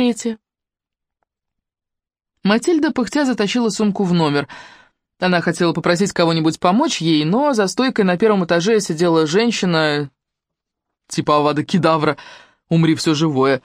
третья. Матильда пыхтя затащила сумку в номер. Она хотела попросить кого-нибудь помочь ей, но за стойкой на первом этаже сидела женщина, типа Авада Кедавра, умри все живое.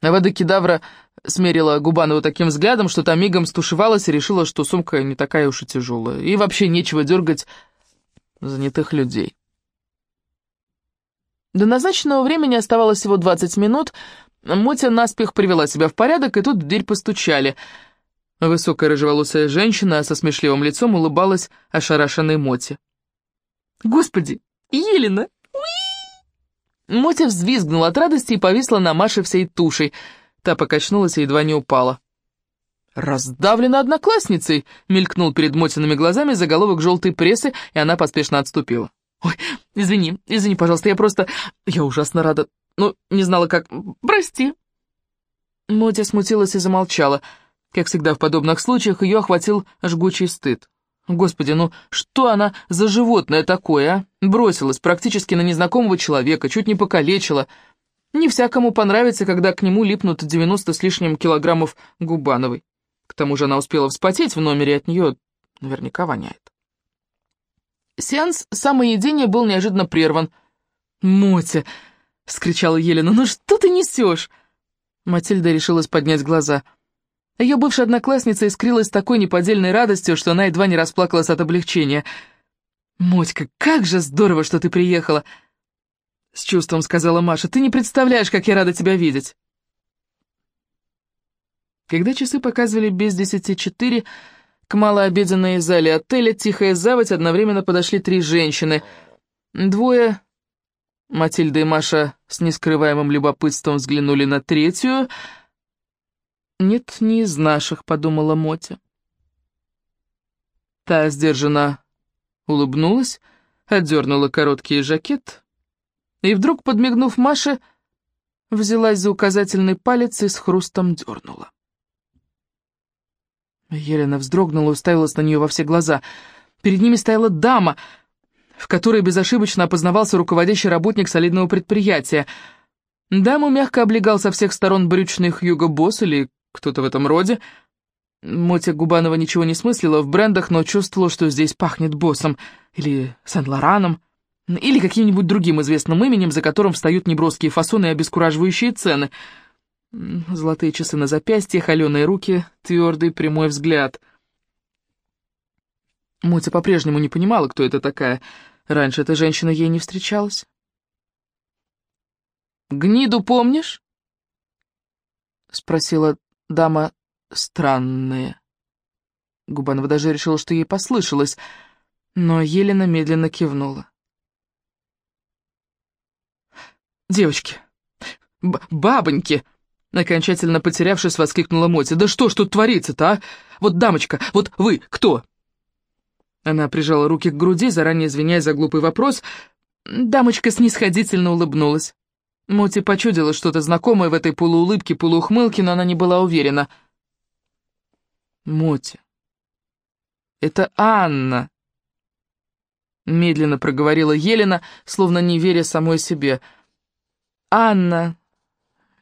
Авада Кедавра смерила Губанову таким взглядом, что та мигом стушевалась и решила, что сумка не такая уж и тяжелая, и вообще нечего дергать занятых людей. До назначенного времени оставалось всего 20 минут, Мотя наспех привела себя в порядок, и тут в дверь постучали. Высокая рыжеволосая женщина со смешливым лицом улыбалась ошарашенной Моте. «Господи, Елена!» Мотя взвизгнула от радости и повисла на Маше всей тушей. Та покачнулась и едва не упала. «Раздавлена одноклассницей!» — мелькнул перед Мотиными глазами заголовок желтой прессы, и она поспешно отступила. «Ой, извини, извини, пожалуйста, я просто... Я ужасно рада. Ну, не знала как... Прости». Мотя смутилась и замолчала. Как всегда в подобных случаях, ее охватил жгучий стыд. Господи, ну что она за животное такое, а? Бросилась практически на незнакомого человека, чуть не покалечила. Не всякому понравится, когда к нему липнут 90 с лишним килограммов Губановой. К тому же она успела вспотеть в номере, от нее наверняка воняет. Сеанс самоедения был неожиданно прерван. «Мотя!» — вскричала Елена. «Ну что ты несешь?» Матильда решилась поднять глаза. Ее бывшая одноклассница искрилась такой неподдельной радостью, что она едва не расплакалась от облегчения. «Мотька, как же здорово, что ты приехала!» С чувством сказала Маша. «Ты не представляешь, как я рада тебя видеть!» Когда часы показывали без десяти четыре, к малообеденной зале отеля «Тихая заводь» одновременно подошли три женщины. Двое, Матильда и Маша, с нескрываемым любопытством взглянули на третью. «Нет, не из наших», — подумала Мотя. Та сдержанно улыбнулась, отдернула короткий жакет и вдруг, подмигнув Маше, взялась за указательный палец и с хрустом дернула. Елена вздрогнула уставилась на нее во все глаза. Перед ними стояла дама, в которой безошибочно опознавался руководящий работник солидного предприятия. Даму мягко облегал со всех сторон брючный Хьюго Босс или кто-то в этом роде. Мотя Губанова ничего не смыслила в брендах, но чувствовала, что здесь пахнет боссом, или Сен-Лораном, или каким-нибудь другим известным именем, за которым встают неброские фасоны и обескураживающие цены — Золотые часы на запястье, холеные руки, твердый прямой взгляд. Мотя по-прежнему не понимала, кто это такая. Раньше эта женщина ей не встречалась. «Гниду помнишь?» — спросила дама странная. Губанова даже решила, что ей послышалось, но Елена медленно кивнула. «Девочки, бабоньки!» Окончательно потерявшись, воскликнула Мотя. «Да что ж тут творится-то, а? Вот, дамочка, вот вы кто?» Она прижала руки к груди, заранее извиняясь за глупый вопрос. Дамочка снисходительно улыбнулась. Моти почудила что-то знакомое в этой полуулыбке, полуухмылке, но она не была уверена. «Моти, это Анна!» Медленно проговорила Елена, словно не веря самой себе. «Анна,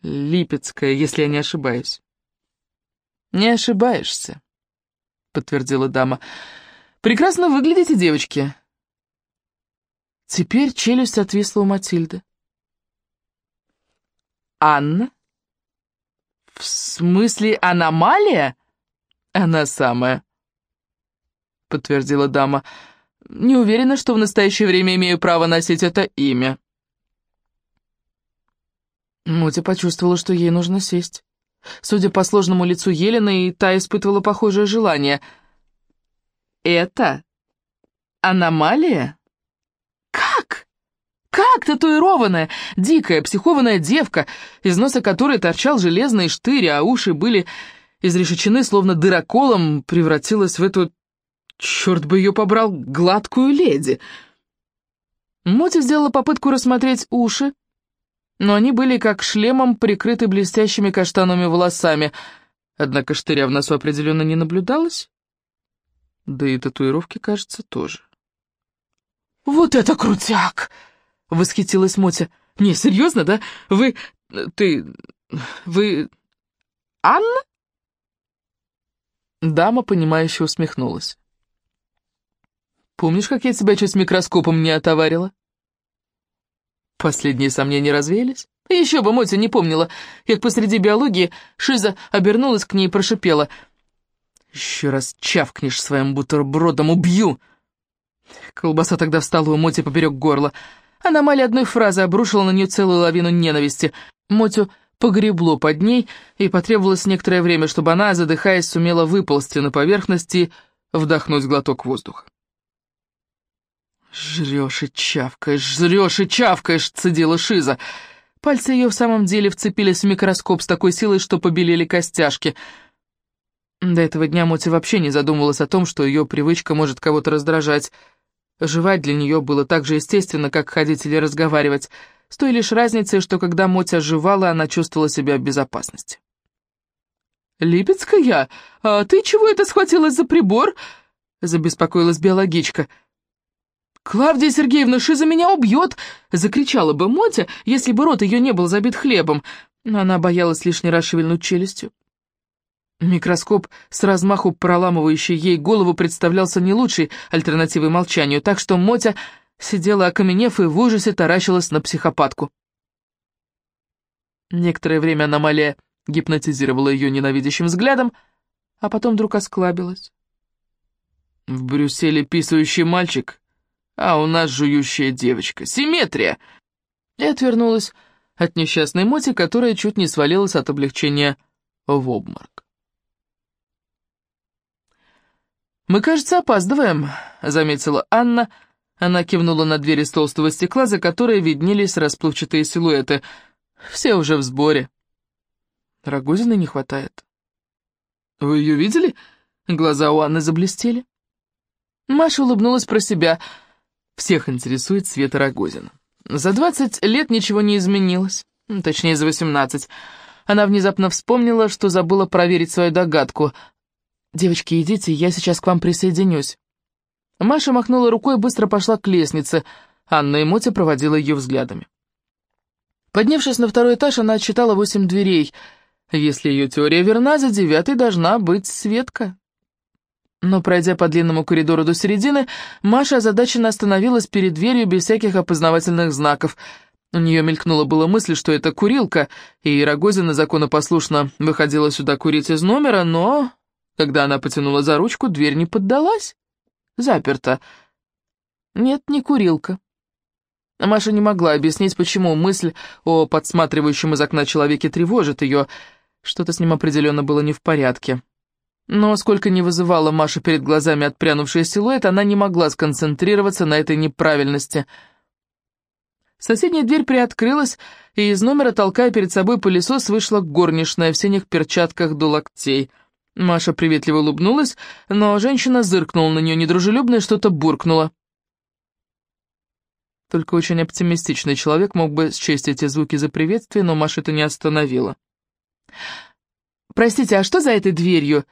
Липецкая, если я не ошибаюсь». «Не ошибаешься», — подтвердила дама. «Прекрасно выглядите, девочки». Теперь челюсть отвисла у Матильды. «Анна? В смысле аномалия?» «Она самая», — подтвердила дама. «Не уверена, что в настоящее время имею право носить это имя». Мотя почувствовала, что ей нужно сесть. Судя по сложному лицу Елены, и та испытывала похожее желание. «Это аномалия? Как? Как татуированная, дикая, психованная девка, из носа которой торчал железный штырь, а уши были изрешечены, словно дыроколом, превратилась в эту, черт бы ее побрал, гладкую леди?» Мотя сделала попытку рассмотреть уши, но они были как шлемом прикрыты блестящими каштановыми волосами, однако штыря в носу определенно не наблюдалось. Да и татуировки, кажется, тоже. «Вот это крутяк!» — восхитилась Мотя. Не, серьезно, да? Вы... ты... вы... Анна?» Дама, понимающе усмехнулась. «Помнишь, как я тебя чуть микроскопом не отоварила?» Последние сомнения развеялись. Еще бы Мотя не помнила, как посреди биологии Шиза обернулась к ней и прошипела. «Еще раз чавкнешь своим бутербродом, убью!» Колбаса тогда встала у Моти поперек горла. Аномалия одной фразы обрушила на нее целую лавину ненависти. Мотю погребло под ней, и потребовалось некоторое время, чтобы она, задыхаясь, сумела выползти на поверхность и вдохнуть глоток воздуха. «Жрешь и чавкаешь, жрешь и чавкаешь!» — цедила Шиза. Пальцы ее в самом деле вцепились в микроскоп с такой силой, что побелели костяшки. До этого дня Моти вообще не задумывалась о том, что ее привычка может кого-то раздражать. Жевать для нее было так же естественно, как ходить или разговаривать, с той лишь разницей, что когда Мотя жевала, она чувствовала себя в безопасности. «Липецкая, а ты чего это схватилась за прибор?» — забеспокоилась биологичка. «Клавдия Сергеевна, Шиза меня убьет!» — закричала бы Мотя, если бы рот ее не был забит хлебом, но она боялась лишний раз шевельнуть челюстью. Микроскоп, с размаху проламывающий ей голову, представлялся не лучшей альтернативой молчанию, так что Мотя сидела окаменев и в ужасе таращилась на психопатку. Некоторое время аномалия гипнотизировала ее ненавидящим взглядом, а потом вдруг осклабилась. «В Брюсселе писающий мальчик, а у нас жующая девочка. Симметрия!» И отвернулась от несчастной Моти, которая чуть не свалилась от облегчения в обморок. «Мы, кажется, опаздываем», — заметила Анна. Она кивнула на двери из толстого стекла, за которой виднелись расплывчатые силуэты. «Все уже в сборе». Рогозины не хватает. «Вы ее видели?» Глаза у Анны заблестели. Маша улыбнулась про себя. Всех интересует Света Рогозина. За двадцать лет ничего не изменилось. Точнее, за восемнадцать. Она внезапно вспомнила, что забыла проверить свою догадку. «Девочки, идите, я сейчас к вам присоединюсь». Маша махнула рукой и быстро пошла к лестнице. Анна и Мотя проводила ее взглядами. Поднявшись на второй этаж, она отсчитала восемь дверей. Если ее теория верна, за девятой должна быть Светка. Но, пройдя по длинному коридору до середины, Маша озадаченно остановилась перед дверью без всяких опознавательных знаков. У нее мелькнула была мысль, что это курилка, и Рогозина законопослушно выходила сюда курить из номера, но когда она потянула за ручку, дверь не поддалась. Заперта. Нет, не курилка. Маша не могла объяснить, почему мысль о подсматривающем из окна человеке тревожит ее. Что-то с ним определенно было не в порядке. Но сколько не вызывала Маша перед глазами отпрянувший силуэт, она не могла сконцентрироваться на этой неправильности. Соседняя дверь приоткрылась, и из номера, толкая перед собой пылесос, вышла горничная в синих перчатках до локтей — Маша приветливо улыбнулась, но женщина зыркнула на нее недружелюбно и что-то буркнула. Только очень оптимистичный человек мог бы счесть эти звуки за приветствие, но Маша это не остановила. «Простите, а что за этой дверью?»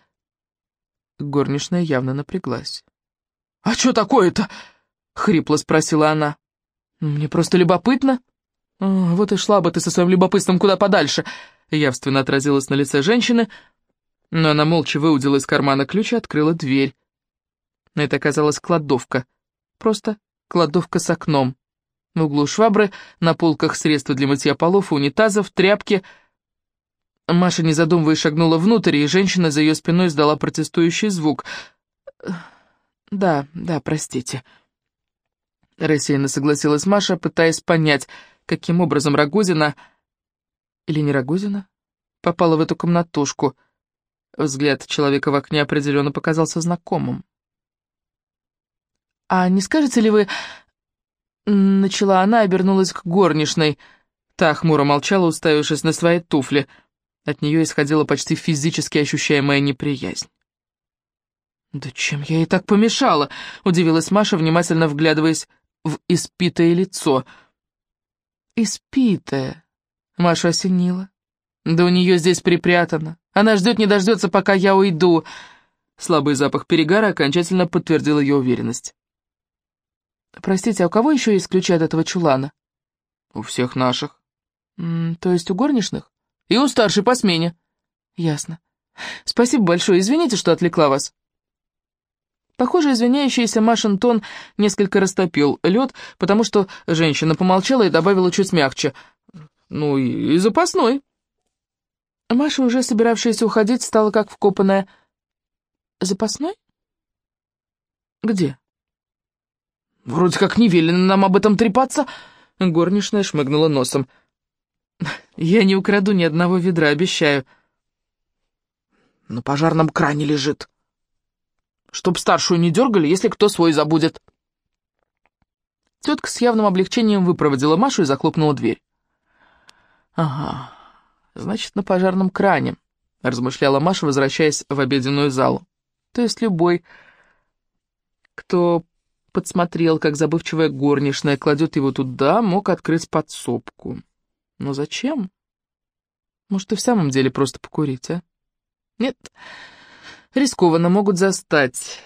Горничная явно напряглась. «А что такое-то?» — хрипло спросила она. «Мне просто любопытно». «Вот и шла бы ты со своим любопытством куда подальше», — явственно отразилась на лице женщины, — но она молча выудила из кармана ключ и открыла дверь. Это оказалась кладовка. Просто кладовка с окном. В углу швабры, на полках средства для мытья полов, унитазов, тряпки. Маша, не задумываясь, шагнула внутрь, и женщина за ее спиной издала протестующий звук. «Да, да, простите». Рассеянно согласилась Маша, пытаясь понять, каким образом Рогозина... Или не Рогозина? Попала в эту комнатушку — Взгляд человека в окне определенно показался знакомым. «А не скажете ли вы...» Начала она, обернулась к горничной. Та хмуро молчала, уставившись на свои туфли. От нее исходила почти физически ощущаемая неприязнь. «Да чем я ей так помешала?» — удивилась Маша, внимательно вглядываясь в испитое лицо. «Испитое?» — Маша осенила. «Да у нее здесь припрятано. Она ждет, не дождется, пока я уйду». Слабый запах перегара окончательно подтвердил ее уверенность. «Простите, а у кого еще есть ключи от этого чулана?» У всех наших. То есть у горничных? И у старшей по смене. Ясно. Спасибо большое, извините, что отвлекла вас. Похоже, извиняющийся Машин тон несколько растопил лед, потому что женщина помолчала и добавила чуть мягче. «Ну и, и запасной». Маша, уже собиравшаяся уходить, стала как вкопанная. «Запасной? Где?» «Вроде как не велено нам об этом трепаться», — горничная шмыгнула носом. «Я не украду ни одного ведра, обещаю». «На пожарном кране лежит», Чтоб старшую не дергали, если кто свой забудет. Тетка с явным облегчением выпроводила Машу и захлопнула дверь. «Ага, значит, на пожарном кране», — размышляла Маша, возвращаясь в обеденную залу. «То есть любой, кто подсмотрел, как забывчивая горничная кладет его туда, мог открыть подсобку. Но зачем? Может, и в самом деле просто покурить, а? Нет, Рискованно могут застать.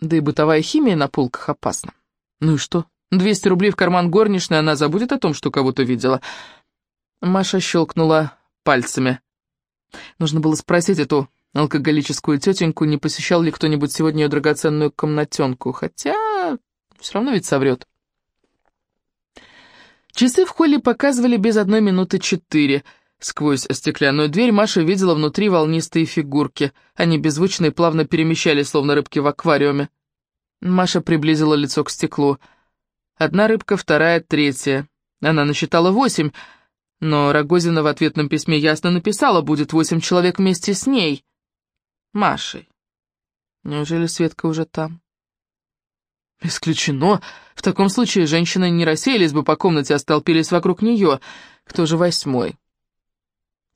Да и бытовая химия на полках опасна. Ну и что? 200 рублей в карман горничной, она забудет о том, что кого-то видела. Маша щелкнула пальцами. Нужно было спросить эту алкоголическую тетеньку, не посещал ли кто-нибудь сегодня ее драгоценную комнатенку, хотя все равно ведь соврет. Часы в холле показывали без одной минуты четыре — Сквозь стеклянную дверь Маша видела внутри волнистые фигурки. Они беззвучно и плавно перемещались, словно рыбки в аквариуме. Маша приблизила лицо к стеклу. Одна рыбка, вторая, третья. Она насчитала восемь, но Рогозина в ответном письме ясно написала, будет восемь человек вместе с ней. Машей. Неужели Светка уже там? Исключено. В таком случае женщины не рассеялись бы по комнате, а столпились вокруг нее. Кто же восьмой?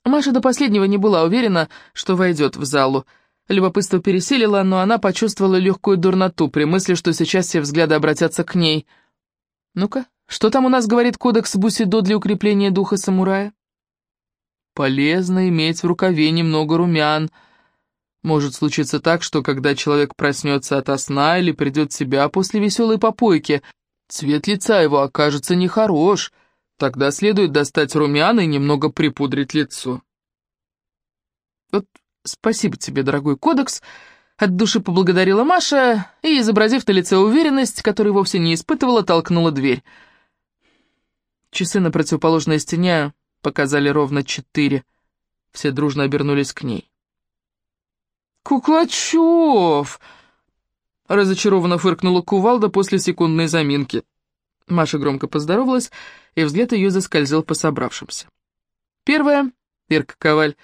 Маша до последнего не была уверена, что войдет в залу. Любопытство переселило, но она почувствовала легкую дурноту при мысли, что сейчас все взгляды обратятся к ней. «Ну-ка, что там у нас говорит кодекс Бусидо для укрепления духа самурая?» «Полезно иметь в рукаве немного румян. Может случиться так, что когда человек проснется ото сна или придет в себя после веселой попойки, цвет лица его окажется нехорош». Тогда следует достать румяна и немного припудрить лицо. Вот спасибо тебе, дорогой кодекс. От души поблагодарила Маша и, изобразив на лице уверенность, которой вовсе не испытывала, толкнула дверь. Часы на противоположной стене показали ровно четыре. Все дружно обернулись к ней. «Куклачев!» — разочарованно фыркнула кувалда после секундной заминки. Маша громко поздоровалась, и взгляд ее заскользил по собравшимся. Первая, Ирка Коваль,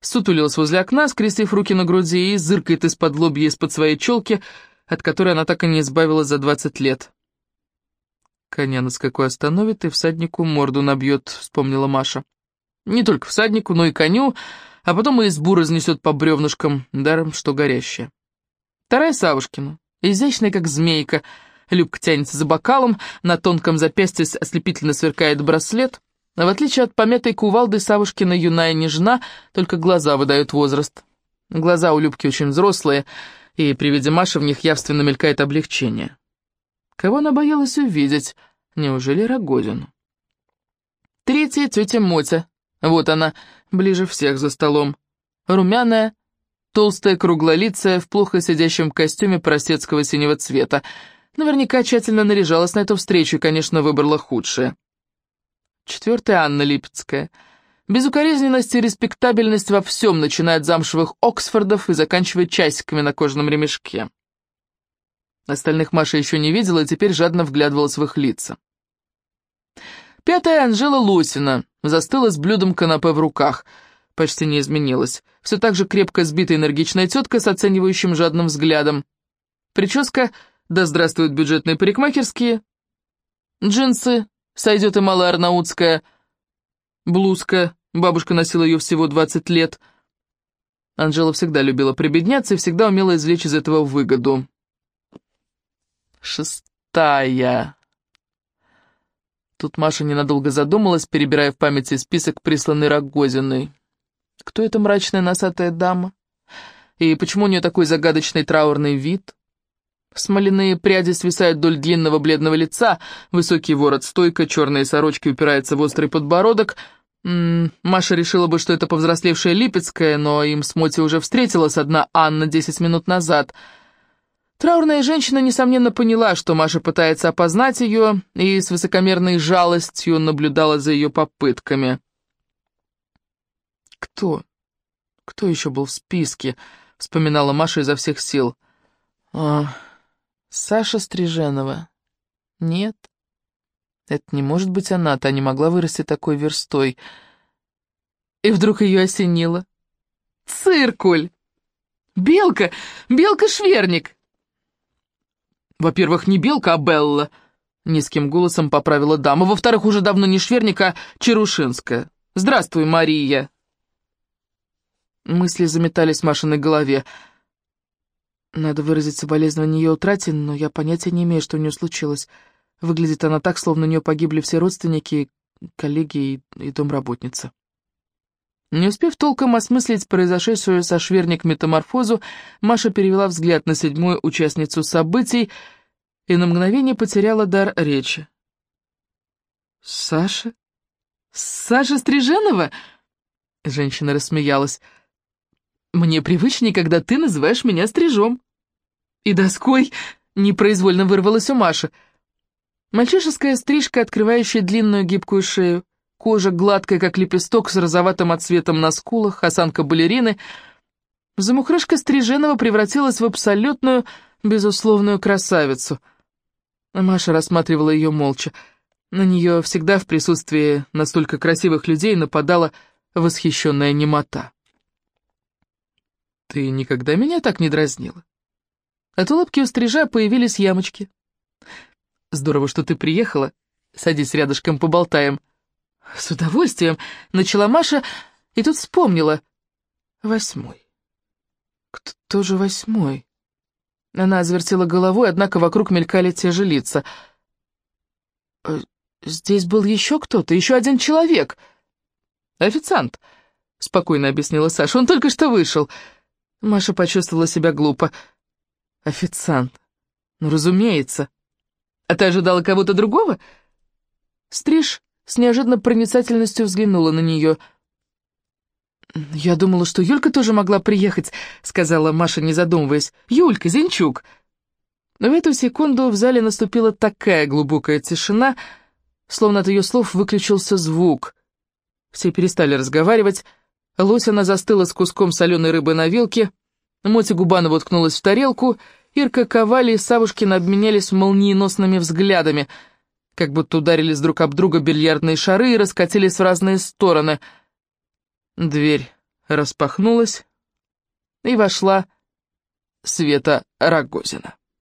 сутулилась возле окна, скрестив руки на груди и зыркает из-под лобья из-под своей челки, от которой она так и не избавилась за двадцать лет. «Коня на скаку остановит и всаднику морду набьет», — вспомнила Маша. «Не только всаднику, но и коню, а потом и избу разнесет по бревнышкам, даром что горящая». Вторая Савушкина, изящная, как змейка, — Любка тянется за бокалом, на тонком запястье ослепительно сверкает браслет. В отличие от помятой кувалды, Савушкина юная нежна, только глаза выдают возраст. Глаза у Любки очень взрослые, и при виде Маши в них явственно мелькает облегчение. Кого она боялась увидеть? Неужели Рогодину? Третья тетя Мотя. Вот она, ближе всех за столом. Румяная, толстая, круглолицая, в плохо сидящем костюме просецкого синего цвета. Наверняка тщательно наряжалась на эту встречу и, конечно, выбрала худшее. Четвертая Анна Липецкая. Безукоризненность и респектабельность во всем, начиная от замшевых Оксфордов и заканчивая часиками на кожаном ремешке. Остальных Маша еще не видела и теперь жадно вглядывалась в их лица. Пятая Анжела Лосина застыла с блюдом канапе в руках. Почти не изменилась. Все так же крепко сбитая энергичная тетка с оценивающим жадным взглядом. Прическа да здравствуют бюджетные парикмахерские. Джинсы, сойдет и малая арнаутская. Блузка, бабушка носила ее всего 20 лет. Анжела всегда любила прибедняться и всегда умела извлечь из этого выгоду. Шестая. Тут Маша ненадолго задумалась, перебирая в памяти список, присланный Рогозиной. Кто эта мрачная носатая дама? И почему у нее такой загадочный траурный вид? Смоляные пряди свисают вдоль длинного бледного лица, высокий ворот стойка, черные сорочки упираются в острый подбородок. М -м, Маша решила бы, что это повзрослевшая Липецкая, но им с Моти уже встретилась одна Анна десять минут назад. Траурная женщина, несомненно, поняла, что Маша пытается опознать ее, и с высокомерной жалостью наблюдала за ее попытками. «Кто? Кто еще был в списке?» — вспоминала Маша изо всех сил. «А, Саша Стриженова. Нет, это не может быть она, та не могла вырасти такой верстой. И вдруг ее осенило. Циркуль! Белка! Белка-шверник! Во-первых, не Белка, а Белла, низким голосом поправила дама. Во-вторых, уже давно не Шверник, а Чарушинская. Здравствуй, Мария. Мысли заметались в Машиной голове. Надо выразить соболезнование ее утрате, но я понятия не имею, что у нее случилось. Выглядит она так, словно у нее погибли все родственники, коллеги и домработница. Не успев толком осмыслить произошедшую со Шверник метаморфозу, Маша перевела взгляд на седьмую участницу событий и на мгновение потеряла дар речи. «Саша? Саша Стриженова?» Женщина рассмеялась. «Мне привычнее, когда ты называешь меня Стрижом». «И доской!» — непроизвольно вырвалась у Маши. Мальчишеская стрижка, открывающая длинную гибкую шею, кожа гладкая, как лепесток, с розоватым отцветом на скулах, осанка балерины. Замухрышка Стриженова превратилась в абсолютную, безусловную красавицу. Маша рассматривала ее молча. На нее всегда в присутствии настолько красивых людей нападала восхищенная немота. «Ты никогда меня так не дразнила?» От улыбки у стрижа появились ямочки. «Здорово, что ты приехала. Садись рядышком, поболтаем». «С удовольствием», — начала Маша, и тут вспомнила. «Восьмой. Кто же восьмой?» Она завертела головой, однако вокруг мелькали те же лица. «Э, «Здесь был еще кто-то, еще один человек». «Официант», — спокойно объяснила Саша, — «он только что вышел». Маша почувствовала себя глупо. «Официант. Ну, разумеется. А ты ожидала кого-то другого?» Стриж с неожиданной проницательностью взглянула на нее. «Я думала, что Юлька тоже могла приехать», — сказала Маша, не задумываясь. «Юлька, Зинчук». Но в эту секунду в зале наступила такая глубокая тишина, словно от ее слов выключился звук. Все перестали разговаривать, Лосина застыла с куском соленой рыбы на вилке, Мотя Губанова уткнулась в тарелку, Ирка Ковали и Савушкин обменялись молниеносными взглядами, как будто ударились друг об друга бильярдные шары и раскатились в разные стороны. Дверь распахнулась, и вошла Света Рогозина.